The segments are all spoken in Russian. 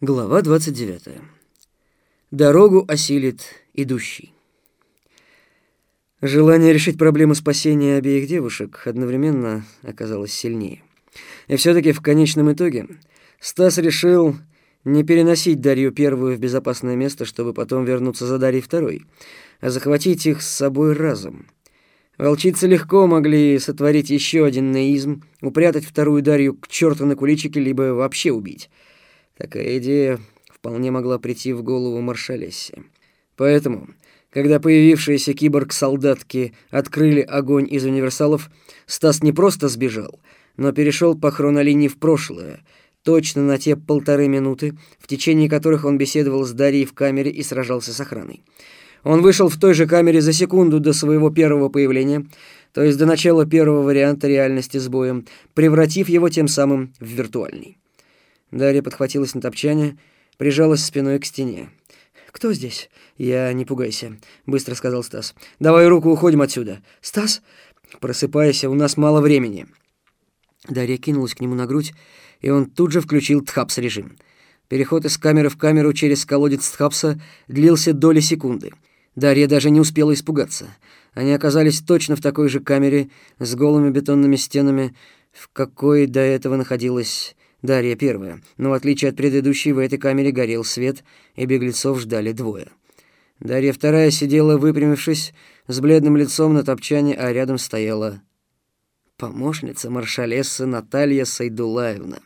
Глава 29. Дорогу осилит идущий. Желание решить проблему спасения обеих девушек одновременно оказалось сильнее. И все-таки в конечном итоге Стас решил не переносить Дарью первую в безопасное место, чтобы потом вернуться за Дарьей второй, а захватить их с собой разом. Волчицы легко могли сотворить еще один неизм, упрятать вторую Дарью к черту на куличике, либо вообще убить — Такая идея вполне могла прийти в голову Маршалессе. Поэтому, когда появившиеся киборг-солдатки открыли огонь из универсалов, Стас не просто сбежал, но перешел по хронолинии в прошлое, точно на те полторы минуты, в течение которых он беседовал с Дарьей в камере и сражался с охраной. Он вышел в той же камере за секунду до своего первого появления, то есть до начала первого варианта реальности с боем, превратив его тем самым в виртуальный. Дарья подхватилась на топчане, прижалась спиной к стене. «Кто здесь?» «Я не пугайся», — быстро сказал Стас. «Давай руку, уходим отсюда». «Стас?» «Просыпайся, у нас мало времени». Дарья кинулась к нему на грудь, и он тут же включил тхапс-режим. Переход из камеры в камеру через колодец тхапса длился доли секунды. Дарья даже не успела испугаться. Они оказались точно в такой же камере с голыми бетонными стенами, в какой до этого находилась Дарья первая, но в отличие от предыдущей в этой камере горел свет, и беглецов ждали двое. Дарья вторая сидела, выпрямившись, с бледным лицом на топчане, а рядом стояла помощница маршалессы Наталья Сайдулаевна,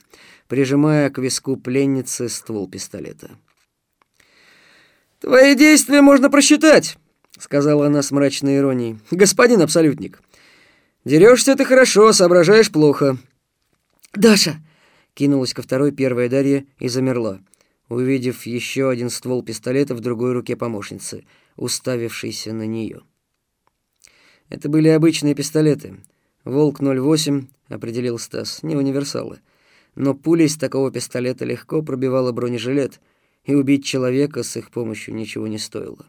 прижимая к виску пленницы ствол пистолета. «Твои действия можно просчитать», — сказала она с мрачной иронией. «Господин Абсолютник, дерешься ты хорошо, соображаешь плохо». «Даша!» Кинулась ко второй первая Дарья и замерла, увидев еще один ствол пистолета в другой руке помощницы, уставившейся на нее. Это были обычные пистолеты. «Волк-08», — определил Стас, — не универсалы. Но пуля из такого пистолета легко пробивала бронежилет, и убить человека с их помощью ничего не стоило.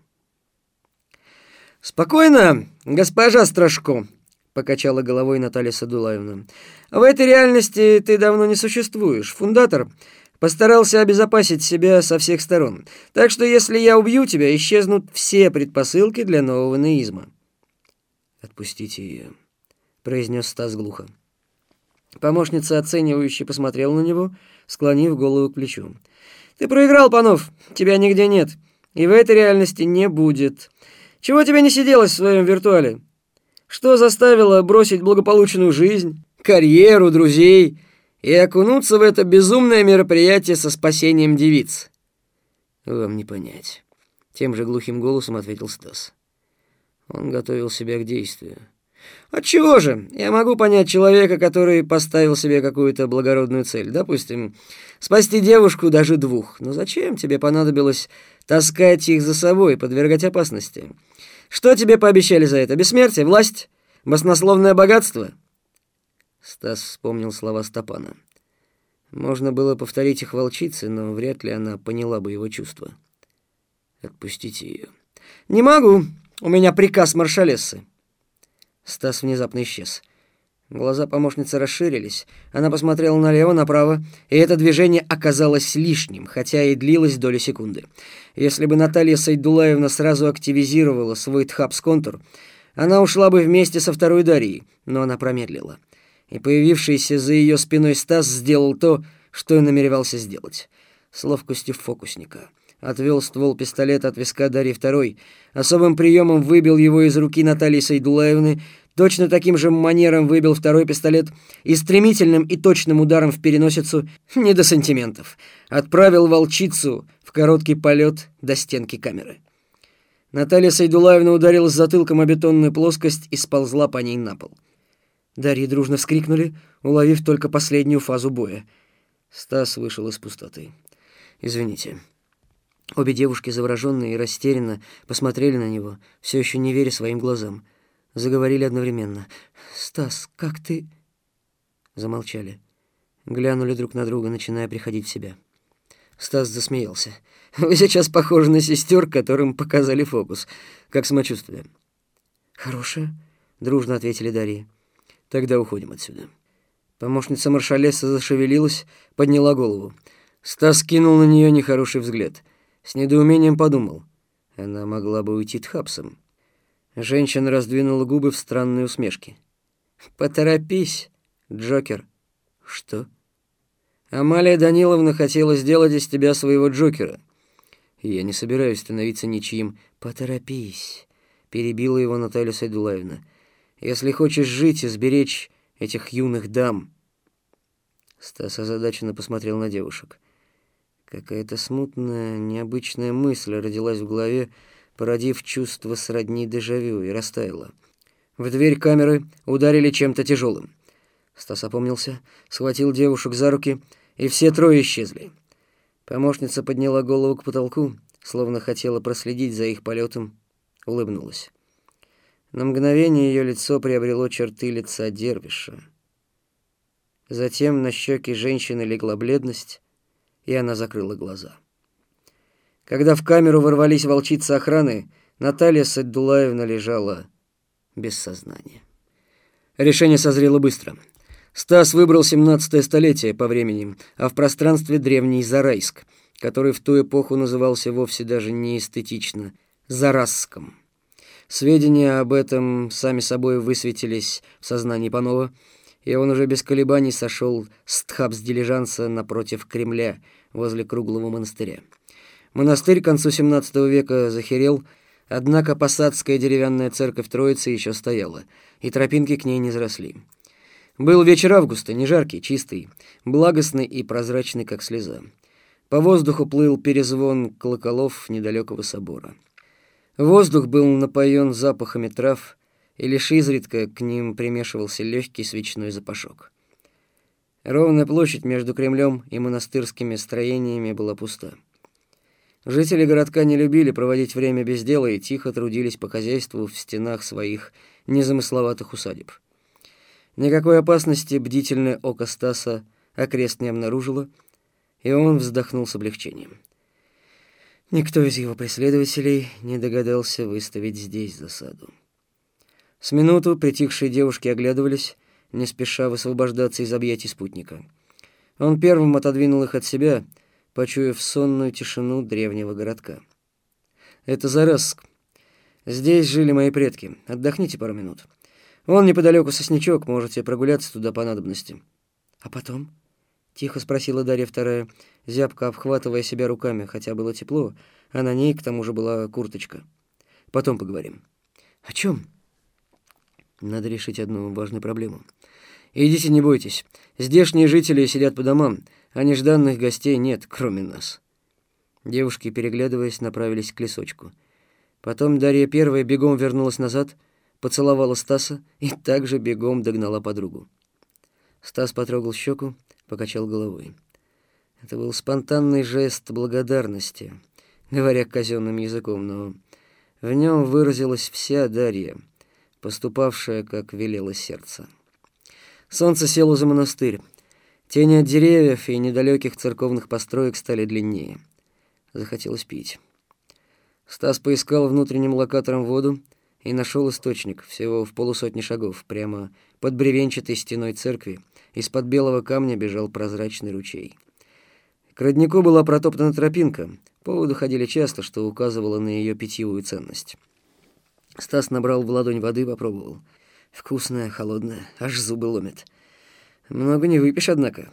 «Спокойно, госпожа Страшко», — покачала головой Наталья Садулаевна. «В этой реальности ты давно не существуешь. Фундатор постарался обезопасить себя со всех сторон. Так что если я убью тебя, исчезнут все предпосылки для нового наизма». «Отпустите ее», — произнес Стас глухо. Помощница оценивающе посмотрела на него, склонив голову к плечу. «Ты проиграл, Панов. Тебя нигде нет. И в этой реальности не будет. Чего тебе не сиделось в своем виртуале?» Что заставило бросить благополучную жизнь, карьеру, друзей и окунуться в это безумное мероприятие со спасением девиц? Вам не понять. Тем же глухим голосом ответил Стас. Он готовил себя к действию. Отчего же? Я могу понять человека, который поставил себе какую-то благородную цель. Допустим, спасти девушку, даже двух. Но зачем тебе понадобилось таскать их за собой, подвергать опасности? Что тебе пообещали за это? Бессмертие, власть, баснословное богатство?» Стас вспомнил слова Стопана. Можно было повторить их волчице, но вряд ли она поняла бы его чувства. «Отпустите ее». «Не могу. У меня приказ маршалессы». Стас внезапно исчез. Глаза помощницы расширились. Она посмотрела налево, направо, и это движение оказалось лишним, хотя и длилось доли секунды. Если бы Наталья Сайдулаевна сразу активизировала свой тхапс-контур, она ушла бы вместе со второй Дарьей, но она промедлила. И появившийся за ее спиной Стас сделал то, что и намеревался сделать. С ловкостью фокусника. Отвел ствол пистолета от виска Дарьи второй, особым приемом выбил его из руки Натальи Сайдулаевны, точно таким же манером выбил второй пистолет и стремительным и точным ударом в переносицу, не до сантиментов, отправил волчицу в короткий полет до стенки камеры. Наталья Сайдулаевна ударилась затылком о бетонную плоскость и сползла по ней на пол. Дарьи дружно вскрикнули, уловив только последнюю фазу боя. Стас вышел из пустоты. «Извините». Обе девушки, завороженные и растерянно, посмотрели на него, все еще не веря своим глазам. Заговорили одновременно. «Стас, как ты...» Замолчали. Глянули друг на друга, начиная приходить в себя. Стас засмеялся. «Вы сейчас похожи на сестер, которым показали фокус. Как самочувствие?» «Хорошее», — дружно ответили Дарьи. «Тогда уходим отсюда». Помощница маршалеса зашевелилась, подняла голову. Стас кинул на нее нехороший взгляд. С недоумением подумал. Она могла бы уйти тхапсом. Женщина раздвинула губы в странной усмешке. «Поторопись, Джокер». «Что?» «Амалия Даниловна хотела сделать из тебя своего Джокера». «Я не собираюсь становиться ничьим». «Поторопись», — перебила его Наталья Сайдулаевна. «Если хочешь жить и сберечь этих юных дам». Стас озадаченно посмотрел на девушек. Какая-то смутная, необычная мысль родилась в голове, породив чувство сродни дежавю, и растаяла. В дверь камеры ударили чем-то тяжелым. Стас опомнился, схватил девушек за руки, и все трое исчезли. Помощница подняла голову к потолку, словно хотела проследить за их полетом, улыбнулась. На мгновение ее лицо приобрело черты лица дервиша. Затем на щеки женщины легла бледность, и она закрыла глаза. Когда в камеру ворвались волчицы охраны, Наталья Саддулаевна лежала без сознания. Решение созрело быстро. Стас выбрал 17-е столетие по времени, а в пространстве древний Зарайск, который в ту эпоху назывался вовсе даже не эстетично Зараском. Сведения об этом сами собой высветились в сознании Панова, и он уже без колебаний сошел с Тхабс-дилижанса напротив Кремля, возле круглого монастыря. Монастырь к концу XVII века захерел, однако посадская деревянная церковь Троицы еще стояла, и тропинки к ней не заросли. Был вечер августа, не жаркий, чистый, благостный и прозрачный, как слеза. По воздуху плыл перезвон колоколов недалекого собора. Воздух был напоен запахами трав, и лишь изредка к ним примешивался легкий свечной запашок. Ровная площадь между Кремлем и монастырскими строениями была пуста. Жители городка не любили проводить время без дела и тихо трудились по хозяйству в стенах своих незамысловатых усадеб. Никакой опасности бдительное око Стаса окрест не обнаружило, и он вздохнул с облегчением. Никто из его преследователей не догадался выставить здесь засаду. С минуту притихшие девушки оглядывались, не спеша высвобождаться из объятий спутника. Он первым отодвинул их от себя, почуяв сонную тишину древнего городка. «Это Зараск. Здесь жили мои предки. Отдохните пару минут. Вон неподалеку сосничок, можете прогуляться туда по надобности». «А потом?» — тихо спросила Дарья Вторая, зябко обхватывая себя руками, хотя было тепло, а на ней, к тому же, была курточка. «Потом поговорим». «О чем?» Надо решить одну важную проблему. Идите, не бойтесь. Здешние жители сидят по домам, а нежданных гостей нет, кроме нас. Девушки, переглядываясь, направились к лесочку. Потом Дарья первая бегом вернулась назад, поцеловала Стаса и также бегом догнала подругу. Стас потрогал щеку, покачал головой. Это был спонтанный жест благодарности, говоря казенным языком, но в нем выразилась вся Дарья — поступавшая, как велело сердце. Солнце село за монастырь. Тени от деревьев и недалеких церковных построек стали длиннее. Захотелось пить. Стас поискал внутренним локатором воду и нашел источник, всего в полусотни шагов, прямо под бревенчатой стеной церкви. Из-под белого камня бежал прозрачный ручей. К роднику была протоптана тропинка. По воду ходили часто, что указывало на ее питьевую ценность. Стас набрал в ладонь воды, попробовал. Вкусная, холодная, аж зубы ломит. Много не выпьешь, однако.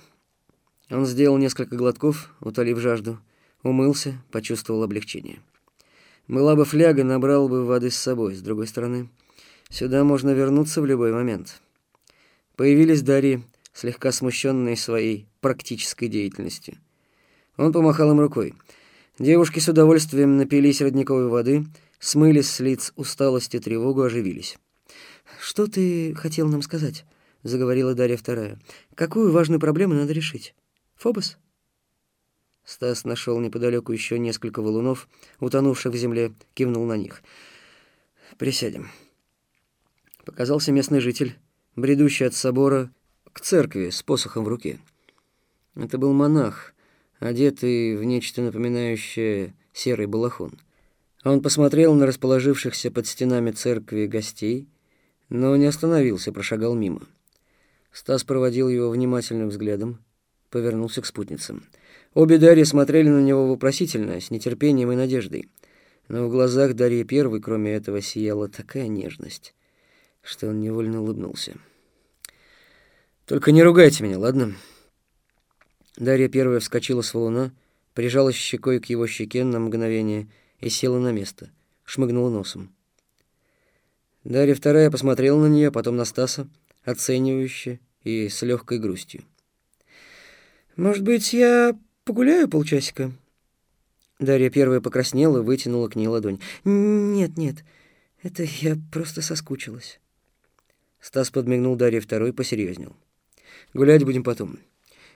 Он сделал несколько глотков, утолив жажду, умылся, почувствовал облегчение. Была бы фляга, набрал бы воды с собой. С другой стороны, сюда можно вернуться в любой момент. Появились Дарьи, слегка смущенные своей практической деятельностью. Он помахал им рукой. Девушки с удовольствием напились родниковой воды — смыли с лиц усталость и тревогу, оживились. «Что ты хотел нам сказать?» — заговорила Дарья Вторая. «Какую важную проблему надо решить? Фобос?» Стас нашел неподалеку еще несколько валунов, утонувших в земле, кивнул на них. «Присядем». Показался местный житель, бредущий от собора к церкви с посохом в руке. Это был монах, одетый в нечто напоминающее серый балахон. Он посмотрел на расположившихся под стенами церкви гостей, но не остановился, прошагал мимо. Стас проводил его внимательным взглядом, повернулся к спутницам. Обе Дарьи смотрели на него вопросительно, с нетерпением и надеждой. Но в глазах Дарьи Первой, кроме этого, сияла такая нежность, что он невольно улыбнулся. «Только не ругайте меня, ладно?» Дарья Первая вскочила с валуна, прижалась щекой к его щеке на мгновение и села на место, шмыгнула носом. Дарья Вторая посмотрела на нее, потом на Стаса, оценивающе и с легкой грустью. «Может быть, я погуляю полчасика?» Дарья первая покраснела, вытянула к ней ладонь. «Нет, нет, это я просто соскучилась». Стас подмигнул Дарье второй, посерьезнел. «Гулять будем потом.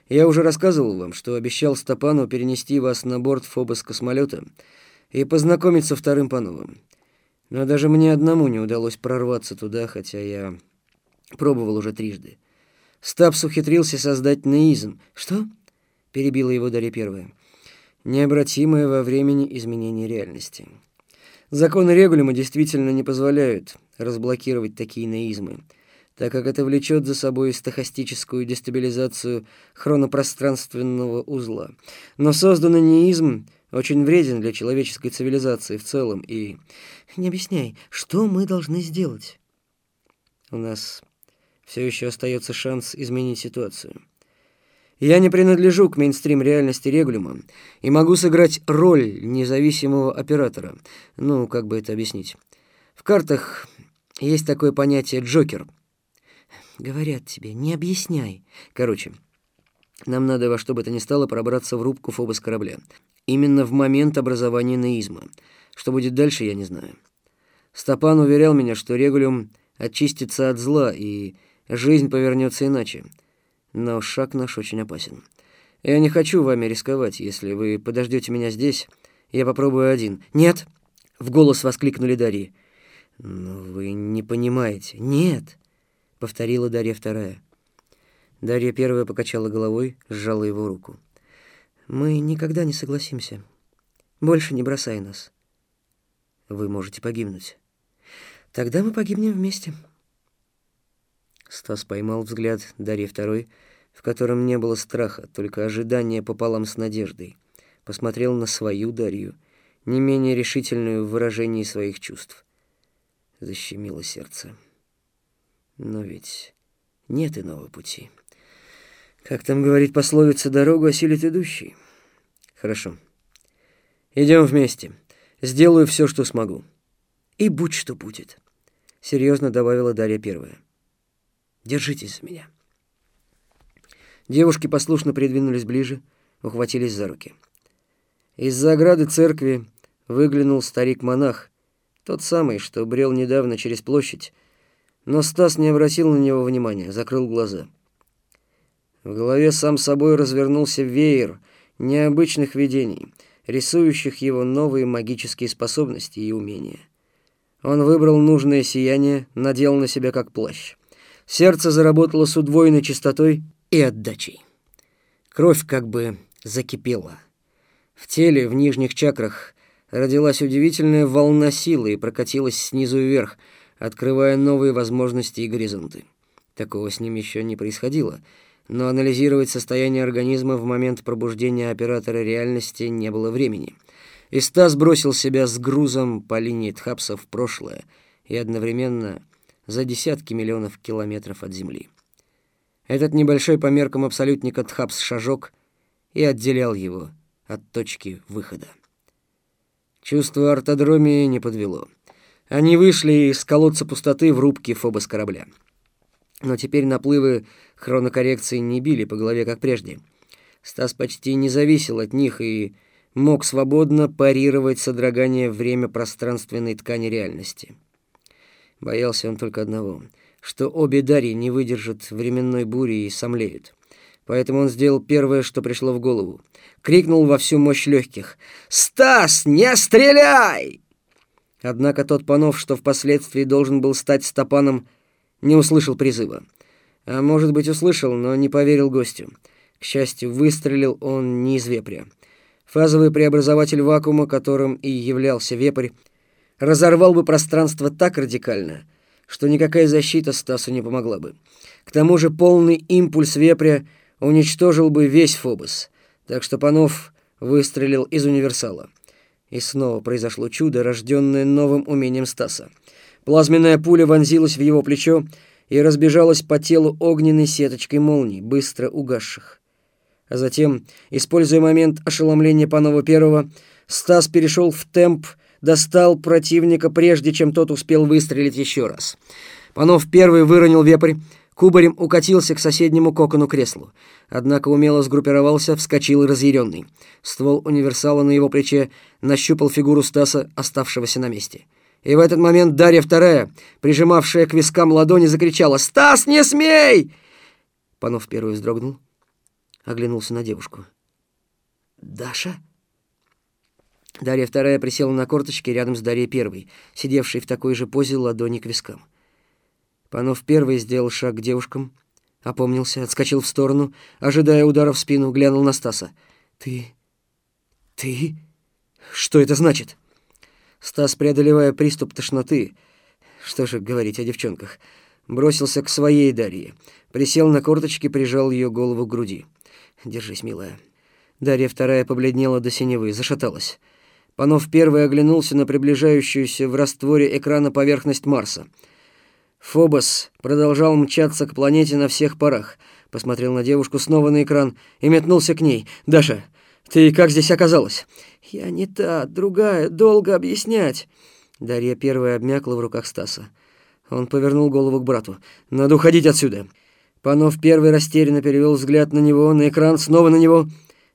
Я уже рассказывал вам, что обещал Стопану перенести вас на борт Фобос космолета и познакомить со вторым Пановым. Но даже мне одному не удалось прорваться туда, хотя я пробовал уже трижды. Стапс ухитрился создать неизм. «Что?» — перебила его Дарья первая необратимое во времени изменение реальности. Законы регулима действительно не позволяют разблокировать такие неизмы, так как это влечет за собой стохастическую дестабилизацию хронопространственного узла. Но созданный неизм очень вреден для человеческой цивилизации в целом и... Не объясняй, что мы должны сделать? У нас все еще остается шанс изменить ситуацию. Я не принадлежу к мейнстрим-реальности регулима и могу сыграть роль независимого оператора. Ну, как бы это объяснить? В картах есть такое понятие «джокер». Говорят тебе, не объясняй. Короче, нам надо во что бы то ни стало пробраться в рубку Фобос корабля. Именно в момент образования наизма. Что будет дальше, я не знаю. Стопан уверял меня, что регулиум очистится от зла, и жизнь повернется иначе но шаг наш очень опасен. Я не хочу вами рисковать. Если вы подождете меня здесь, я попробую один. Нет, в голос воскликнули Дарьи. Но вы не понимаете. Нет, повторила Дарья вторая. Дарья первая покачала головой, сжала его руку. Мы никогда не согласимся. Больше не бросай нас. Вы можете погибнуть. Тогда мы погибнем вместе. Стас поймал взгляд Дарьи Второй, в котором не было страха, только ожидание пополам с надеждой. Посмотрел на свою Дарью, не менее решительную в выражении своих чувств. Защемило сердце. Но ведь нет иного пути. Как там говорит пословица, дорогу осилит идущий. Хорошо. Идем вместе. Сделаю все, что смогу. И будь что будет. Серьезно добавила Дарья первая. Держитесь за меня. Девушки послушно придвинулись ближе, ухватились за руки. Из-за ограды церкви выглянул старик-монах, тот самый, что брел недавно через площадь, но Стас не обратил на него внимания, закрыл глаза. В голове сам собой развернулся веер необычных видений, рисующих его новые магические способности и умения. Он выбрал нужное сияние, надел на себя как плащ. Сердце заработало с удвоенной частотой и отдачей. Кровь как бы закипела. В теле, в нижних чакрах, родилась удивительная волна силы и прокатилась снизу вверх, открывая новые возможности и горизонты. Такого с ним еще не происходило, но анализировать состояние организма в момент пробуждения оператора реальности не было времени. И Стас бросил себя с грузом по линии Тхапса в прошлое и одновременно за десятки миллионов километров от Земли. Этот небольшой по меркам абсолютника Тхапс шажок и отделял его от точки выхода. Чувство ортодромии не подвело. Они вышли из колодца пустоты в рубке Фобос корабля. Но теперь наплывы хронокоррекции не били по голове, как прежде. Стас почти не зависел от них и мог свободно парировать содрогание время-пространственной ткани реальности. Боялся он только одного, что обе Дарьи не выдержат временной бури и сомлеют. Поэтому он сделал первое, что пришло в голову. Крикнул во всю мощь легких. «Стас, не стреляй!» Однако тот панов, что впоследствии должен был стать Стопаном, не услышал призыва. А может быть, услышал, но не поверил гостю. К счастью, выстрелил он не из вепря. Фазовый преобразователь вакуума, которым и являлся вепрь, разорвал бы пространство так радикально, что никакая защита Стасу не помогла бы. К тому же полный импульс вепря уничтожил бы весь Фобос, Так что Панов выстрелил из универсала. И снова произошло чудо, рожденное новым умением Стаса. Плазменная пуля вонзилась в его плечо и разбежалась по телу огненной сеточкой молний, быстро угасших. А затем, используя момент ошеломления Панова Первого, Стас перешел в темп, достал противника, прежде чем тот успел выстрелить еще раз. Панов Первый выронил вепрь, кубарем укатился к соседнему кокону креслу. Однако умело сгруппировался, вскочил разъяренный. Ствол универсала на его плече нащупал фигуру Стаса, оставшегося на месте. И в этот момент Дарья Вторая, прижимавшая к вискам ладони, закричала «Стас, не смей!» Панов первый вздрогнул, оглянулся на девушку. «Даша?» Дарья Вторая присела на корточки рядом с Дарьей Первой, сидевшей в такой же позе ладони к вискам. Панов Первый сделал шаг к девушкам, опомнился, отскочил в сторону, ожидая удара в спину, глянул на Стаса. «Ты... ты... что это значит?» Стас, преодолевая приступ тошноты, что же говорить о девчонках, бросился к своей Дарье, присел на корточки, прижал ее голову к груди. «Держись, милая». Дарья вторая побледнела до синевы, зашаталась. Панов первый оглянулся на приближающуюся в растворе экрана поверхность Марса. Фобос продолжал мчаться к планете на всех парах. Посмотрел на девушку снова на экран и метнулся к ней. «Даша, ты как здесь оказалась?» «Я не та, другая, долго объяснять». Дарья первая обмякла в руках Стаса. Он повернул голову к брату. «Надо уходить отсюда!» Панов первый растерянно перевел взгляд на него, на экран, снова на него.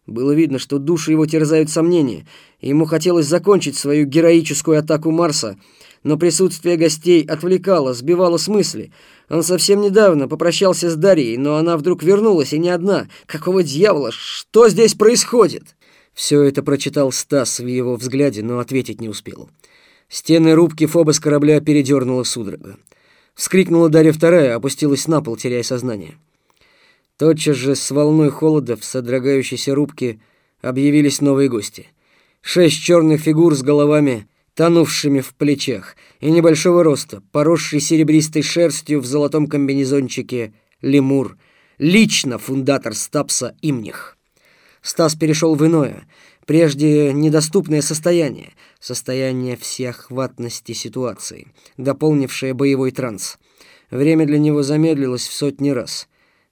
Было видно, что души его терзают сомнения. Ему хотелось закончить свою героическую атаку Марса, но присутствие гостей отвлекало, сбивало с мысли. Он совсем недавно попрощался с Дарьей, но она вдруг вернулась, и не одна. Какого дьявола? Что здесь происходит? Все это прочитал Стас в его взгляде, но ответить не успел. Стены рубки Фобос корабля передернула судорога. Вскрикнула Дарья Вторая, опустилась на пол, теряя сознание. Тотчас же с волной холода в содрогающейся рубке объявились новые гости. Шесть черных фигур с головами, тонувшими в плечах, и небольшого роста, поросший серебристой шерстью в золотом комбинезончике лемур, лично фундатор Стапса Имних. Стас перешел в иное, прежде недоступное состояние, состояние всеохватности ситуации, дополнившее боевой транс. Время для него замедлилось в сотни раз,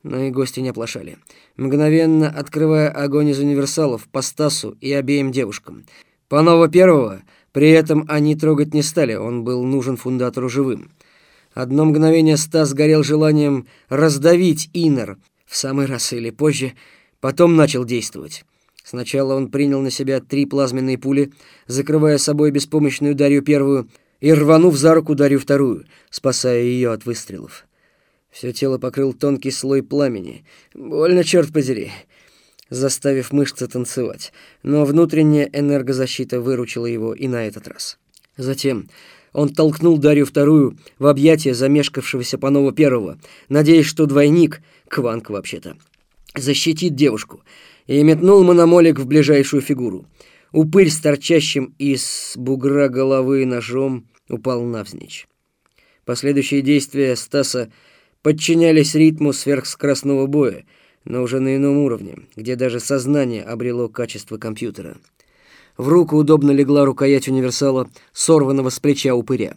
но и гости не оплошали, мгновенно открывая огонь из универсалов по Стасу и обеим девушкам. Панова первого при этом они трогать не стали, он был нужен фундатору живым. Одно мгновение Стас горел желанием раздавить Инер, в самый раз или позже – Потом начал действовать. Сначала он принял на себя три плазменные пули, закрывая собой беспомощную Дарью первую и рванув за руку Дарью вторую, спасая ее от выстрелов. Все тело покрыл тонкий слой пламени. Больно, черт подери. Заставив мышцы танцевать. Но внутренняя энергозащита выручила его и на этот раз. Затем он толкнул Дарью вторую в объятия замешкавшегося Панова первого, надеясь, что двойник, Кванк вообще-то, защитит девушку, и метнул мономолик в ближайшую фигуру. Упырь с торчащим из бугра головы ножом упал навзничь. Последующие действия Стаса подчинялись ритму сверхскоростного боя, но уже на ином уровне, где даже сознание обрело качество компьютера. В руку удобно легла рукоять универсала, сорванного с плеча упыря.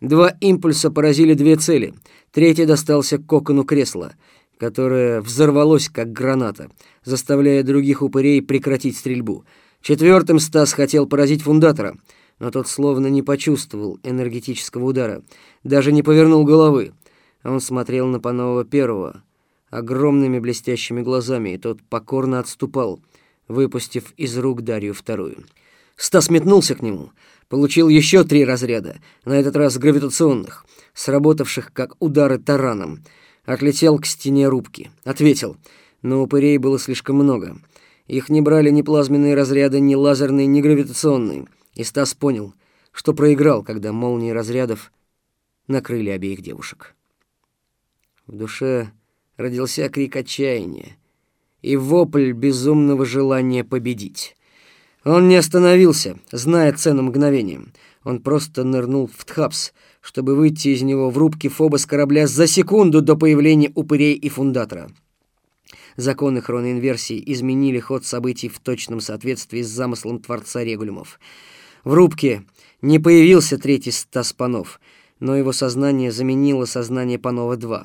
Два импульса поразили две цели. Третий достался кокону кресла — которое взорвалось, как граната, заставляя других упырей прекратить стрельбу. Четвертым Стас хотел поразить фундатора, но тот словно не почувствовал энергетического удара, даже не повернул головы. Он смотрел на Панова первого огромными блестящими глазами, и тот покорно отступал, выпустив из рук Дарью вторую. Стас метнулся к нему, получил еще три разряда, на этот раз гравитационных, сработавших как удары тараном — Отлетел к стене рубки. Ответил. Но упырей было слишком много. Их не брали ни плазменные разряды, ни лазерные, ни гравитационные. И Стас понял, что проиграл, когда молнии разрядов накрыли обеих девушек. В душе родился крик отчаяния и вопль безумного желания победить. Он не остановился, зная цену мгновением. Он просто нырнул в Тхапс — чтобы выйти из него в рубке Фоба с корабля за секунду до появления упырей и фундатора. законы хроноинверсии изменили ход событий в точном соответствии с замыслом Творца Регулюмов. В рубке не появился третий Стас Панов, но его сознание заменило сознание Панова-2.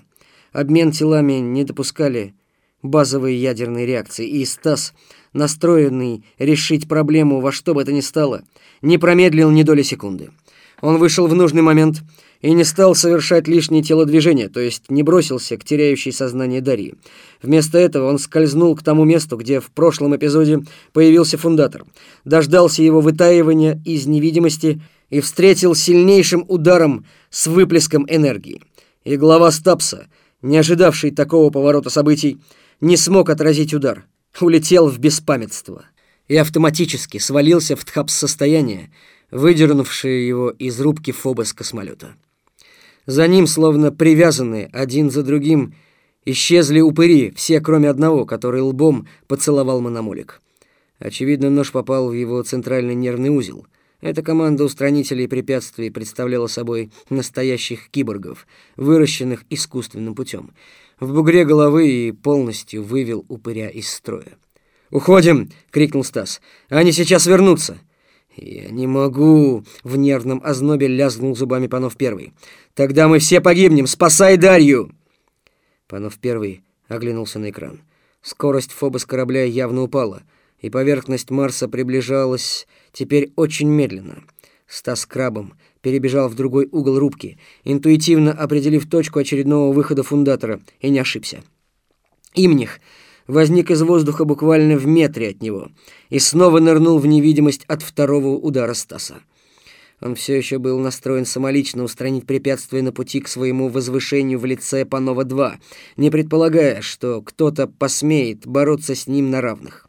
Обмен телами не допускали базовые ядерные реакции, и Стас, настроенный решить проблему во что бы то ни стало, не промедлил ни доли секунды. Он вышел в нужный момент и не стал совершать лишние телодвижения, то есть не бросился к теряющей сознание Дарьи. Вместо этого он скользнул к тому месту, где в прошлом эпизоде появился фундатор, дождался его вытаивания из невидимости и встретил сильнейшим ударом с выплеском энергии. И глава Стапса, не ожидавший такого поворота событий, не смог отразить удар, улетел в беспамятство и автоматически свалился в тхапс-состояние, выдернувшее его из рубки Фобос космолета. За ним, словно привязанные один за другим, исчезли упыри, все кроме одного, который лбом поцеловал мономолик. Очевидно, нож попал в его центральный нервный узел. Эта команда устранителей препятствий представляла собой настоящих киборгов, выращенных искусственным путем. В бугре головы и полностью вывел упыря из строя. «Уходим!» — крикнул Стас. «Они сейчас вернутся!» «Я не могу!» — в нервном ознобе лязгнул зубами Панов Первый. «Тогда мы все погибнем! Спасай Дарью!» Панов Первый оглянулся на экран. Скорость фобос корабля явно упала, и поверхность Марса приближалась теперь очень медленно. Стас крабом перебежал в другой угол рубки, интуитивно определив точку очередного выхода фундатора, и не ошибся. Имних возник из воздуха буквально в метре от него и снова нырнул в невидимость от второго удара Стаса. Он все еще был настроен самолично устранить препятствия на пути к своему возвышению в лице Панова-2, не предполагая, что кто-то посмеет бороться с ним на равных.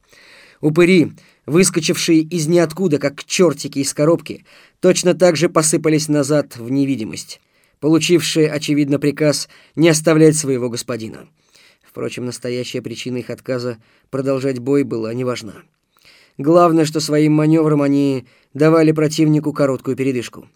Упыри, выскочившие из ниоткуда, как чертики из коробки, точно так же посыпались назад в невидимость, получившие, очевидно, приказ не оставлять своего господина. Впрочем, настоящая причина их отказа продолжать бой была неважна. Главное, что своим маневром они давали противнику короткую передышку.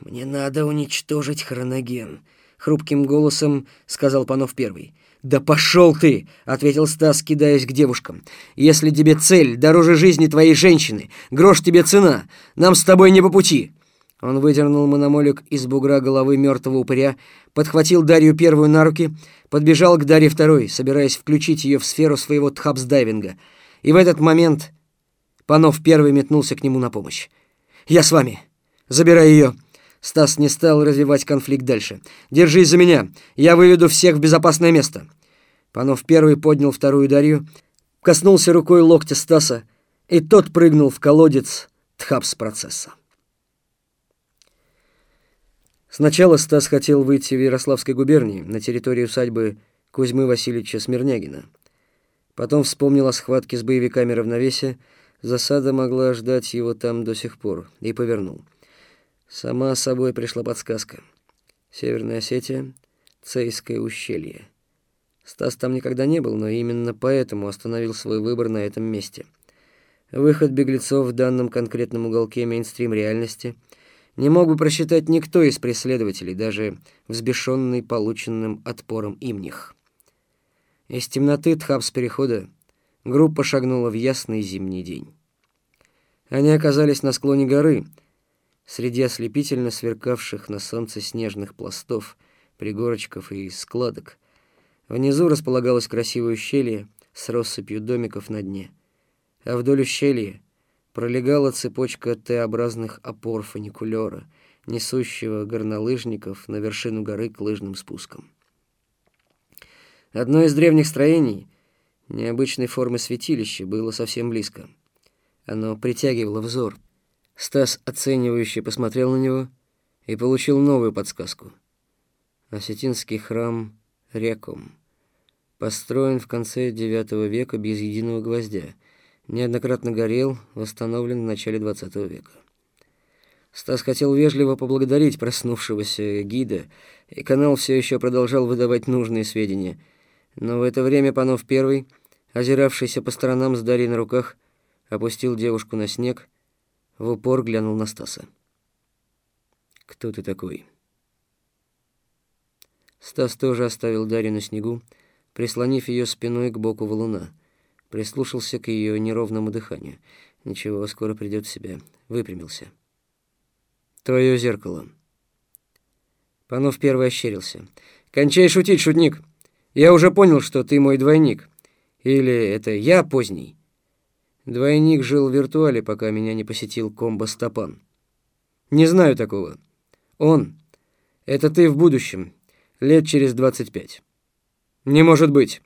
«Мне надо уничтожить хроноген», — хрупким голосом сказал Панов Первый. «Да пошел ты!» — ответил Стас, кидаясь к девушкам. «Если тебе цель дороже жизни твоей женщины, грош тебе цена, нам с тобой не по пути!» Он выдернул мономолик из бугра головы мертвого упыря, подхватил Дарью первую на руки, подбежал к Дарье второй, собираясь включить ее в сферу своего тхапсдайвинга. И в этот момент Панов первый метнулся к нему на помощь. «Я с вами. Забирай ее». Стас не стал развивать конфликт дальше. «Держись за меня. Я выведу всех в безопасное место». Панов первый поднял вторую Дарью, коснулся рукой локтя Стаса, и тот прыгнул в колодец тхапс-процесса. Сначала Стас хотел выйти в Ярославской губернии, на территории усадьбы Кузьмы Васильевича Смирнягина. Потом вспомнил о схватке с боевиками равновесия, засада могла ждать его там до сих пор, и повернул. Сама собой пришла подсказка. Северная Осетия, Цейское ущелье. Стас там никогда не был, но именно поэтому остановил свой выбор на этом месте. Выход беглецов в данном конкретном уголке мейнстрим реальности — не мог бы просчитать никто из преследователей, даже взбешенный полученным отпором имних. Из темноты Тхабс перехода группа шагнула в ясный зимний день. Они оказались на склоне горы, среди ослепительно сверкавших на солнце снежных пластов, пригорочков и складок. Внизу располагалось красивое ущелье с россыпью домиков на дне, а вдоль ущелья пролегала цепочка Т-образных опор фуникулера, несущего горнолыжников на вершину горы к лыжным спускам. Одно из древних строений, необычной формы святилища, было совсем близко. Оно притягивало взор. Стас оценивающе посмотрел на него и получил новую подсказку. Осетинский храм Реком построен в конце IX века без единого гвоздя — неоднократно горел, восстановлен в начале XX века. Стас хотел вежливо поблагодарить проснувшегося гида, и канал все еще продолжал выдавать нужные сведения. Но в это время Панов Первый, озиравшийся по сторонам с Дарьей на руках, опустил девушку на снег, в упор глянул на Стаса. «Кто ты такой?» Стас тоже оставил Дарью на снегу, прислонив ее спиной к боку валуна. Прислушался к ее неровному дыханию. Ничего, скоро придет в себя. Выпрямился. Твое зеркало. Панов первый ощерился. Кончай шутить, шутник. Я уже понял, что ты мой двойник. Или это я поздний? Двойник жил в виртуале, пока меня не посетил комбо Стопан. Не знаю такого. Он — это ты в будущем, лет через двадцать пять. Не может быть.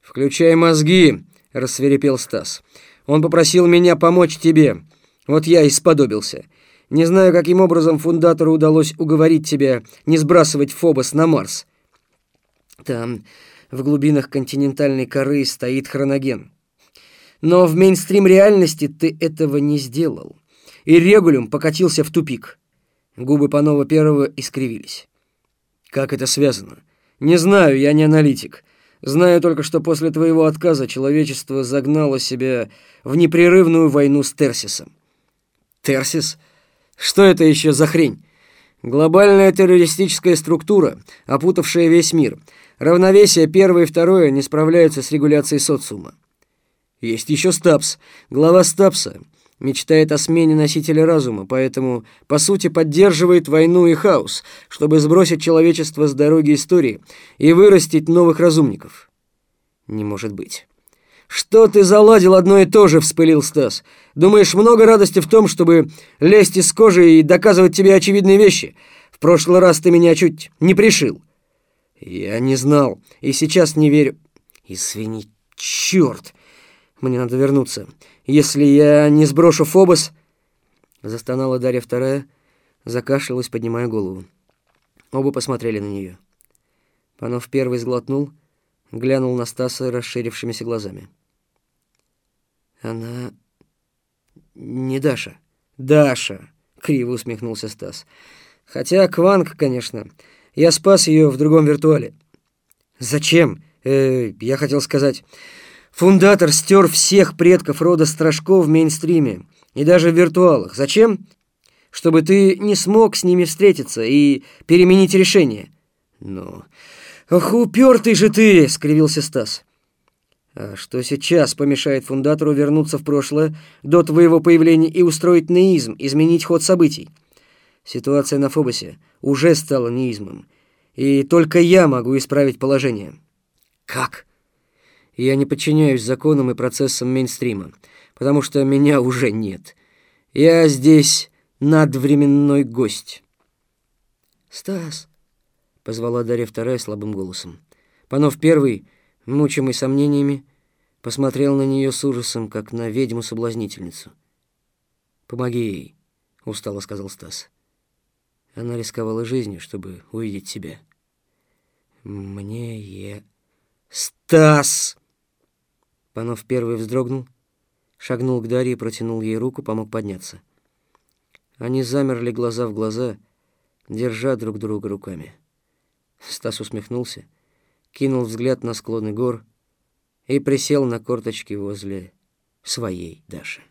Включай мозги, рассверепел Стас. Он попросил меня помочь тебе. Вот я и сподобился. Не знаю, каким образом фундатору удалось уговорить тебя не сбрасывать Фобос на Марс. Там, в глубинах континентальной коры, стоит хроноген. Но в мейнстрим реальности ты этого не сделал. И Регулюм покатился в тупик. Губы Панова Первого искривились. Как это связано? Не знаю, я не аналитик. Знаю только, что после твоего отказа человечество загнало себя в непрерывную войну с Терсисом. Терсис? Что это еще за хрень? Глобальная террористическая структура, опутавшая весь мир. Равновесие первое и второе не справляются с регуляцией социума. Есть еще Стапс. Глава Стапса мечтает о смене носителя разума, поэтому, по сути, поддерживает войну и хаос, чтобы сбросить человечество с дороги истории и вырастить новых разумников. Не может быть. «Что ты заладил одно и то же?» — вспылил Стас. «Думаешь, много радости в том, чтобы лезть из кожи и доказывать тебе очевидные вещи? В прошлый раз ты меня чуть не пришил». «Я не знал, и сейчас не верю». «Извини, черт!» Мне надо вернуться. Если я не сброшу Фобос...» Застонала Дарья Вторая, закашлялась, поднимая голову. Оба посмотрели на нее. Панов первый сглотнул, глянул на Стаса расширившимися глазами. «Она не Даша». «Даша!» — криво усмехнулся Стас. «Хотя Кванг, конечно. Я спас ее в другом виртуале». «Зачем?» э, «Я хотел сказать...» Фундатор стер всех предков рода Страшков в мейнстриме и даже в виртуалах. Зачем? Чтобы ты не смог с ними встретиться и переменить решение. Ну, ох, упертый же ты, скривился Стас. А что сейчас помешает фундатору вернуться в прошлое до твоего появления и устроить неизм, изменить ход событий? Ситуация на Фобосе уже стала неизмом, и только я могу исправить положение. Как? Я не подчиняюсь законам и процессам мейнстрима, потому что меня уже нет. Я здесь надвременной гость. «Стас!» — позвала Дарья Вторая слабым голосом. Панов Первый, мучимый сомнениями, посмотрел на нее с ужасом, как на ведьму-соблазнительницу. «Помоги ей», — устало сказал Стас. Она рисковала жизнью, чтобы увидеть себя. «Мне я...» «Стас!» Панов первый вздрогнул, шагнул к Дарье, протянул ей руку, помог подняться. Они замерли глаза в глаза, держа друг друга руками. Стас усмехнулся, кинул взгляд на склоны гор и присел на корточки возле своей Даши.